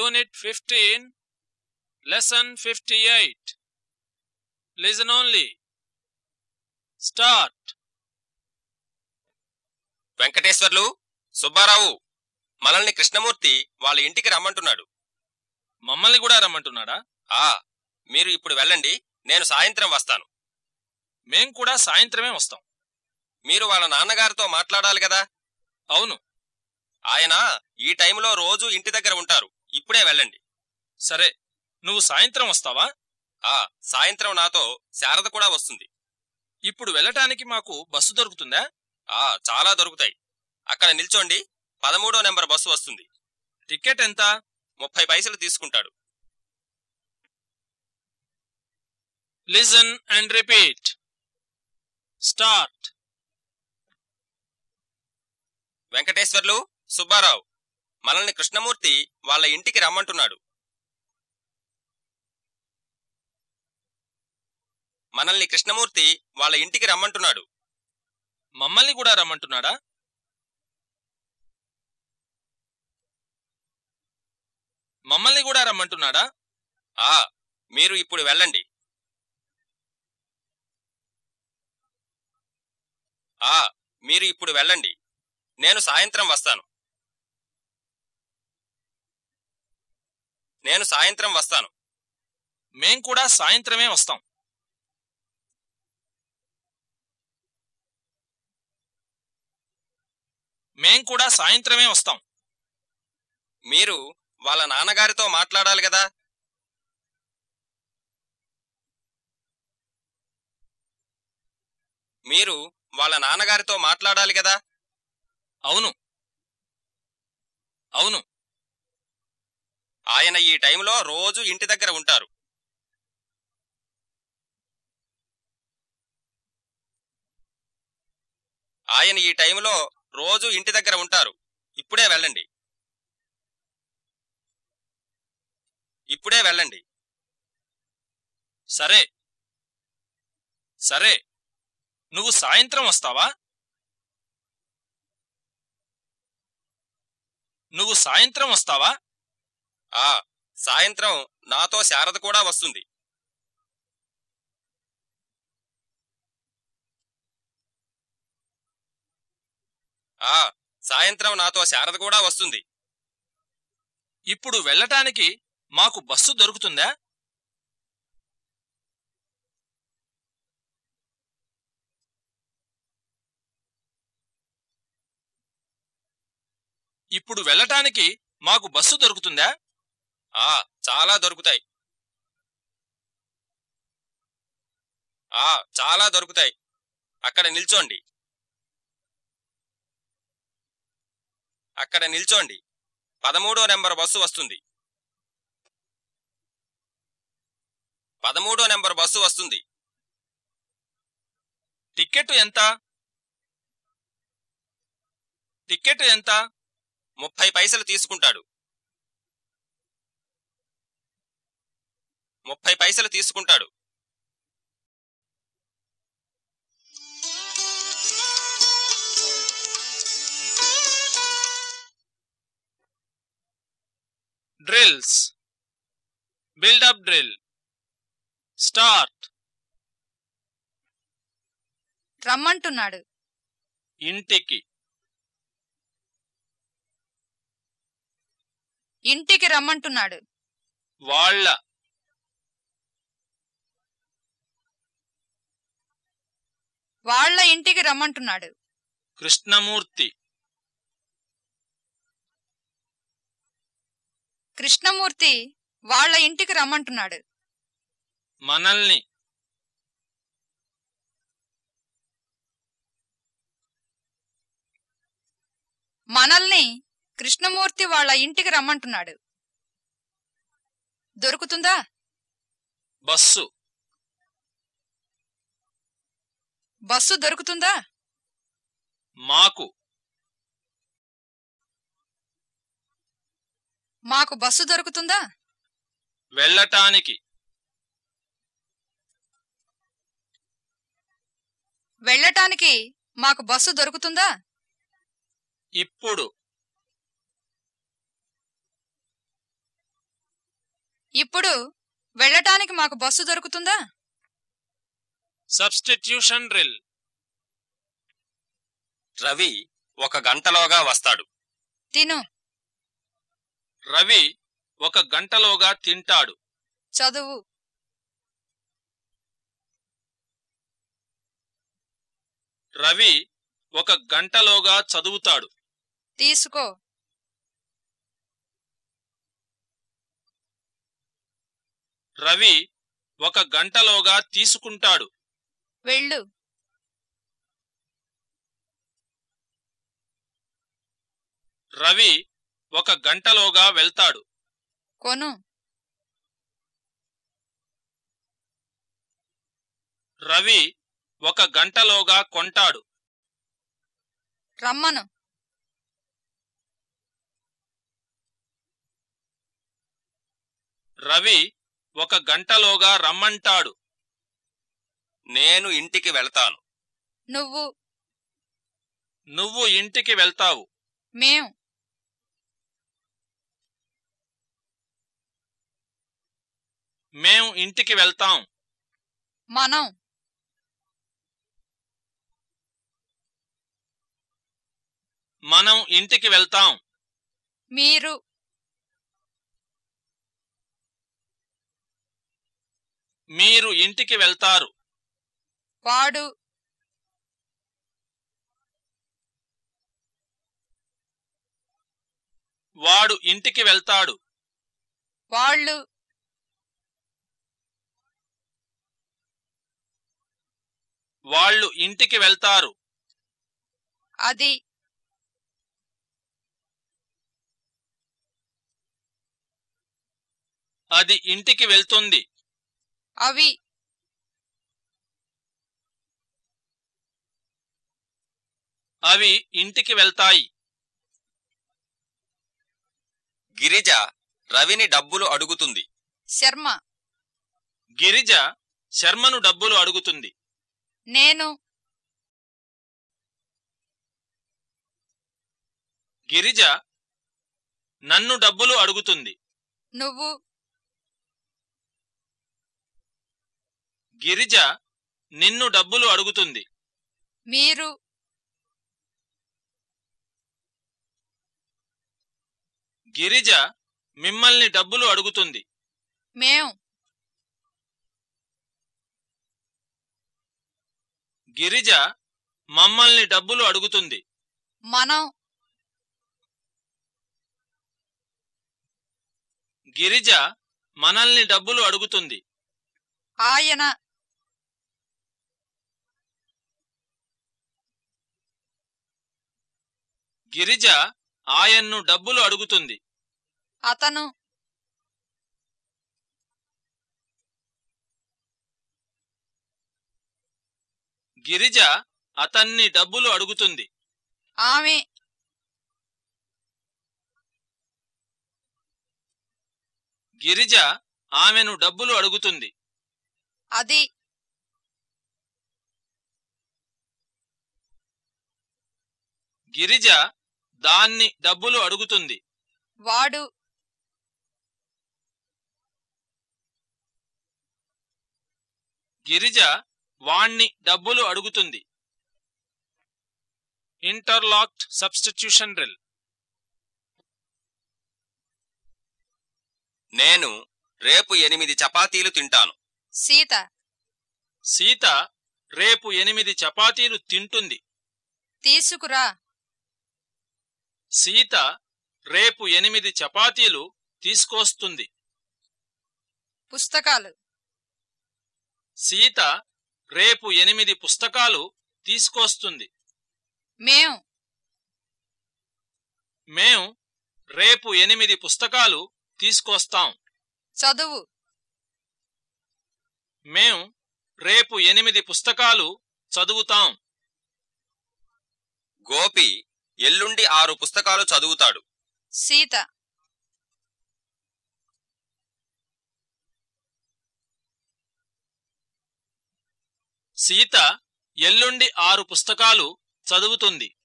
Unit 15, Lesson 58. Listen only. Start. Venkateswarlu Subbarao మనల్ని కృష్ణమూర్తి వాళ్ళ ఇంటికి రమ్మంటున్నాడు. మమ్మల్ని కూడా రమ్మంటున్నాడా? ఆ మీరు ఇప్పుడు వెళ్ళండి నేను సాయంత్రం వస్తాను. మేం కూడా సాయంత్రమే వస్తాం. మీరు వాళ్ళ నాన్నగారితో మాట్లాడాలి కదా? అవును. ఆయన ఈ టైంలో రోజు ఇంటి దగ్గర ఉంటారు. ఇప్పుడే వెళ్ళండి. సరే నువ్వు సాయంత్రం వస్తావా? ఆ సాయంత్రం నాతో శారద కూడా వస్తుంది. ఇప్పుడు వెళ్ళటానికి మాకు బస్సు దొరుకుతుందా? ఆ చాలా దొరుకుతాయి. అక్కడ నిల్చోండి పదమూడో నెంబర్ బస్సు వస్తుంది. టికెట్ ఎంత? ముప్పై పైసలు తీసుకుంటాడు. Listen and repeat start Venkateswarlu Subbarao. మనల్ని కృష్ణమూర్తి వాళ్ళ ఇంటికి రమ్మంటున్నాడు. మనల్ని కృష్ణమూర్తి వాళ్ళ ఇంటికి రమ్మంటున్నాడు. మమ్మల్ని కూడా రమ్మంటున్నాడా? మమ్మల్ని కూడా రమ్మంటున్నాడా? ఆ మీరు ఇప్పుడు వెళ్ళండి. ఆ మీరు ఇప్పుడు వెళ్ళండి. నేను సాయంత్రం వస్తాను. నేను సాయంత్రం వస్తాను. మేం కూడా సాయంత్రమే వస్తాం. మేం కూడా సాయంత్రమే వస్తాం. మీరు వాళ్ళ నాన్నగారితో మాట్లాడాలి కదా? మీరు వాళ్ళ నాన్నగారితో మాట్లాడాలి కదా? అవును. అవును. ఆయన ఈ టైంలో రోజు ఇంటి దగ్గర ఉంటారు. ఆయన ఈ టైంలో రోజు ఇంటి దగ్గర ఉంటారు. ఇప్పుడే వెళ్ళండి. ఇప్పుడే వెళ్ళండి. సరే. సరే. నువ్వు సాయంత్రం వస్తావా? నువ్వు సాయంత్రం వస్తావా? ఆ సాయంత్రం నాతో శారద కూడా వస్తుంది. ఆ సాయంత్రం నాతో శారద కూడా వస్తుంది. ఇప్పుడు వెళ్ళటానికి మాకు బస్సు దొరుకుతుందా? ఇప్పుడు వెళ్ళటానికి మాకు బస్సు దొరుకుతుందా? ఆ చాలా దొరుకుతాయి. ఆ చాలా దొరుకుతాయి. అక్కడ నిల్చోండి. అక్కడ నిల్చోండి. పదమూడో నెంబర్ బస్సు వస్తుంది. పదమూడో నెంబర్ బస్సు వస్తుంది. టికెట్ ఎంత? టికెట్ ఎంత? ముప్పై పైసలు తీసుకుంటాడు. ముప్పై పైసలు తీసుకుంటాడు. Drills build up drill start రమ్మంటున్నాడు. ఇంటికి. ఇంటికి రమ్మంటున్నాడు. వాళ్ళ వాళ్ళ ఇంటికి రమ్మంటున్నాడు. కృష్ణమూర్తి. కృష్ణమూర్తి వాళ్ళ ఇంటికి రమ్మంటున్నాడు. మనల్ని. మనల్ని కృష్ణమూర్తి వాళ్ళ ఇంటికి రమ్మంటున్నాడు. దొరుకుతుందా? బస్సు. బస్సు దొరుకుతుందా? మాకు. మాకు బస్సు దొరుకుతుందా? వెళ్ళటానికి. వెళ్ళటానికి మాకు బస్సు దొరుకుతుందా? ఇప్పుడు. ఇప్పుడు వెళ్ళటానికి మాకు బస్సు దొరుకుతుందా? సబ్స్టిట్యూషన్ డ్రిల్ రవి ఒక గంటలోగా వస్తాడు. తిను. రవి ఒక గంటలోగా తింటాడు. చదువు. రవి ఒక గంటలోగా చదువుతాడు. తీసుకో. రవి ఒక గంటలోగా తీసుకుంటాడు. వెళ్ళు. రవి ఒక గంటలోగా వెళ్తాడు. కొను. రవి ఒక గంటలోగా కొంటాడు. రమ్మను. రవి ఒక గంటలోగా రమ్మంటాడు. నేను ఇంటికి వెళ్తాను. నువ్వు? నువ్వు ఇంటికి వెళ్తావు. మేం మేం ఇంటికి వెళ్తాం. మనం. మనం ఇంటికి వెళ్తాం. మీరు. మీరు ఇంటికి వెళ్తారు. వాడు వాడు ఇంటికి వెళ్తాడు. వాళ్ళు వాళ్ళు ఇంటికి వెళ్తారు. అది అది ఇంటికి వెళ్తుంది. అవి అవి ఇంటికి వెళ్తాయి. గిరిజ రవిని డబ్బులు అడుగుతుంది. శర్మ. గిరిజ శర్మను డబ్బులు అడుగుతుంది. నేను. గిరిజ నన్ను డబ్బులు అడుగుతుంది. నువ్వు. గిరిజ నిన్ను డబ్బులు అడుగుతుంది. మీరు. గిరిజ మిమ్మల్ని డబ్బులు అడుగుతుంది. మేం. గిరిజ మమ్మల్ని డబ్బులు అడుగుతుంది. మనం. గిరిజ మనల్ని డబ్బులు అడుగుతుంది. ఆయన. గిరిజ ఆయన్ను డబ్బులు అడుగుతుంది. అతను గిరిజ అతన్ని డబ్బులు అడుగుతుంది. ఆమె గిరిజ ఆమెను డబ్బులు అడుగుతుంది. అది గిరిజ దాన్ని డబ్బులు అడుగుతుంది. వాడు గిరిజ వాణ్ణి డబ్బులు అడుగుతుంది. Interlocked substitution drill. నేను రేపు ఎనిమిది చపాతీలు తింటాను. సీత సీత రేపు ఎనిమిది చపాతీలు తింటుంది. తీసుకురా. సీత రేపు ఎనిమిది చపాతీలు తీసుకొస్తుంది. పుస్తకాలు. సీత రేపు ఎనిమిది పుస్తకాలు తీసుకొస్తుంది. మేం మేం రేపు ఎనిమిది పుస్తకాలు తీసుకొస్తాం. చదువు. మేం రేపు ఎనిమిది పుస్తకాలు చదువుతాం. గోపి ఎల్లుండి ఆరు పుస్తకాలు చదువుతాడు. సీత. సీత ఎల్లుండి ఆరు పుస్తకాలు చదువుతుంది.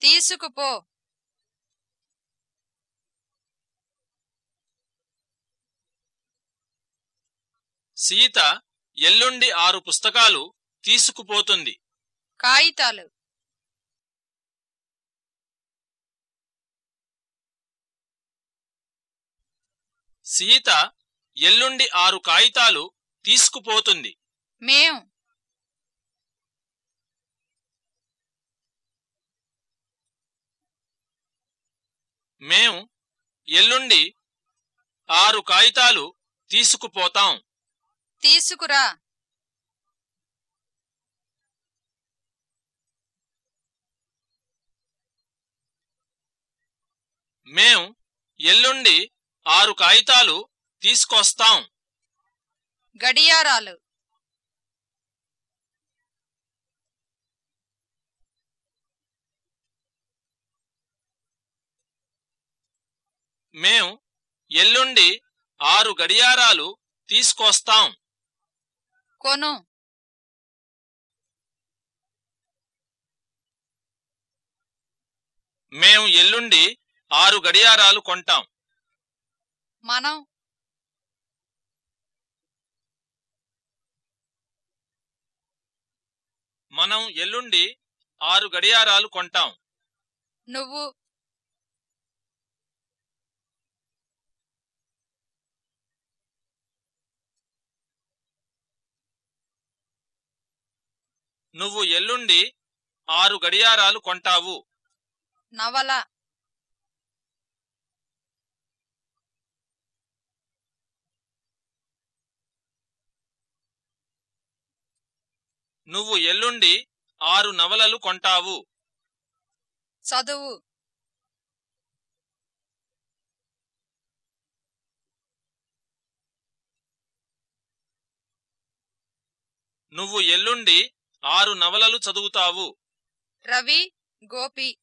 తీసుకుపో. సీత ఎల్లుండి ఆరు పుస్తకాలు తీసుకుపోతుంది. కాగితాలు. సీత ఎల్లుండి ఆరు కాగితాలు తీసుకుపోతుంది. మేం మేం ఎల్లుండి ఆరు కాగితాలు తీసుకుపోతాం. తీసుకురా. మేం ఎల్లుండి ఆరు కాగితాలు తీసుకొస్తాం. గడియారాలు. మేం ఎల్లుండి ఆరు గడియారాలు తీసుకొస్తాం. కొను. మేం ఎల్లుండి ఆరు గడియారాలు కొంటాం. మనం మనం ఎల్లుండి ఆరు గడియారాలు కొంటాం. నువ్వు నువ్వు ఎల్లుండి ఆరు గడియారాలు కొంటావు. నవల నువ్వు ఎల్లుండి ఆరు నవలలు కొంటావు. చదువు. నువ్వు ఎల్లుండి ఆరు నవలలు చదువుతావు. రవి గోపి.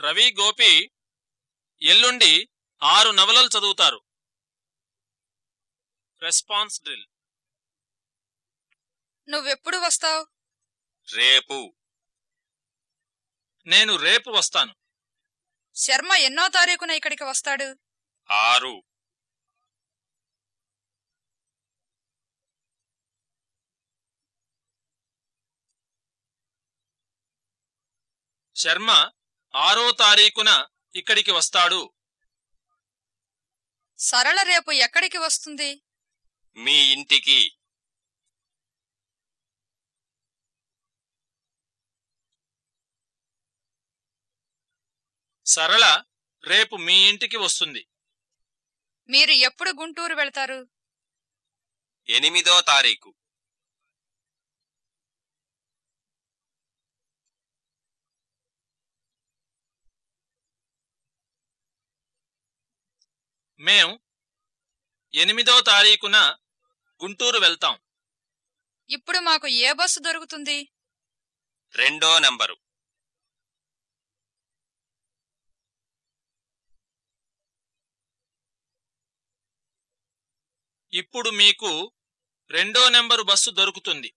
రవి గోపి ఎల్లుండి ఆరు నవలలు చదువుతారు. Response drill. నువ్వెప్పుడు వస్తావు? రేపు. నేను రేపు వస్తాను. శర్మ ఎన్నో తారీఖున ఇక్కడికి వస్తాడు? ఆరు. శర్మ ఆరో తారీఖున ఇక్కడికి వస్తాడు. సరళ రేపు ఎక్కడికి వస్తుంది? మీ ఇంటికి. సరళ రేపు మీ ఇంటికి వస్తుంది. మీరు ఎప్పుడు గుంటూరు వెళ్తారు? ఎనిమిదో తారీఖు. మేం ఎనిమిదో తారీఖున గుంటూరు వెళ్తాం. ఇప్పుడు మాకు ఏ బస్సు దొరుకుతుంది? రెండో నెంబరు. ఇప్పుడు మీకు రెండో నెంబరు బస్సు దొరుకుతుంది.